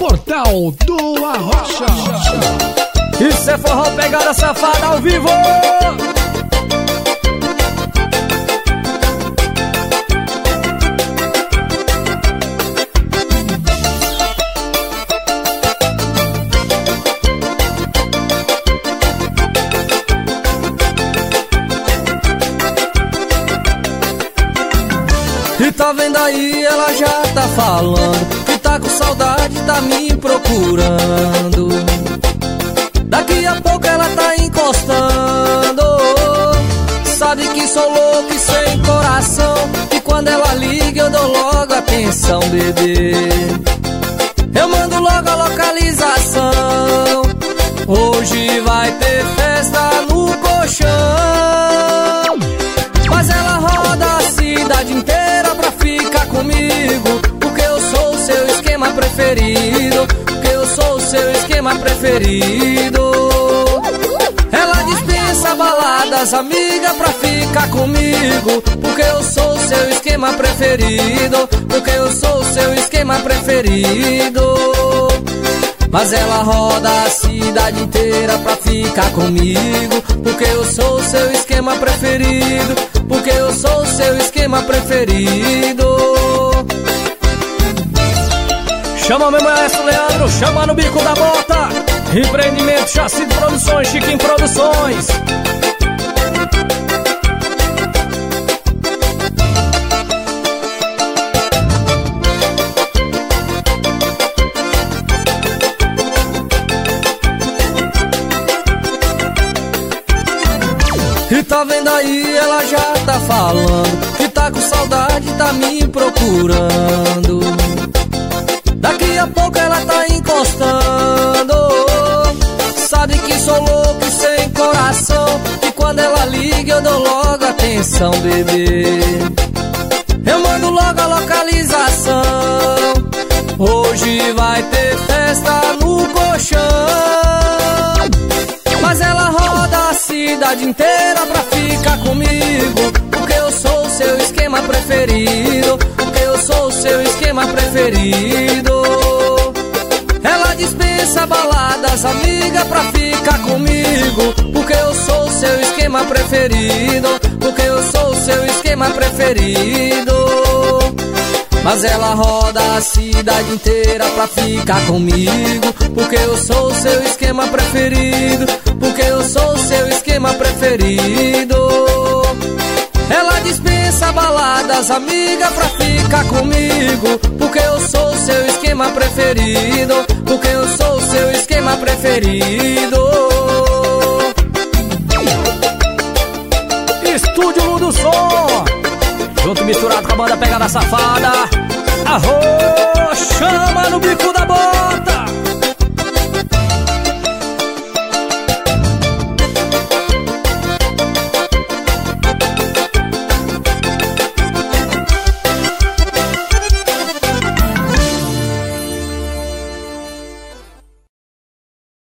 Portal do Arrocha. Isso é forró pegada safada ao vivo. E tá vendo aí, ela já tá falando tá com saudade, tá me procurando. Daqui a pouco ela tá encostando. Sabe que sou louco e sem coração. E quando ela liga eu dou logo atenção, bebê. Eu mando logo a localização. Hoje vai ter festa no colchão esquema preferido. Ela dispensa baladas, amiga, pra ficar comigo. Porque eu sou seu esquema preferido. Porque eu sou seu esquema preferido. Mas ela roda a cidade inteira pra ficar comigo. Porque eu sou seu esquema preferido. Porque eu sou seu esquema preferido Chama meu maestro Leandro, chama no bico da bota. Empreendimento Chassi de Produções, Chiquinho Produções. E tá vendo aí, ela já tá falando Que tá com saudade, tá me procurando a pouco ela tá encostando. Sabe que sou louco e sem coração E quando ela liga eu dou logo atenção, bebê. Eu mando logo a localização. Hoje vai ter festa no colchão. Mas ela roda a cidade inteira pra ficar comigo. Porque eu sou seu esquema preferido. Porque eu sou seu esquema preferido baladas, amiga, pra ficar comigo. Porque eu sou o seu esquema preferido. Porque eu sou o seu esquema preferido. Mas ela roda a cidade inteira pra ficar comigo. Porque eu sou o seu esquema preferido. Porque eu sou o seu esquema preferido. Ela dispensa baladas, amiga, pra ficar comigo. Porque eu sou seu esquema preferido. Porque eu sou preferido. Estúdio Ludo Som. Junto misturado com a banda Pegada Safada. Arro, chama no bico da bota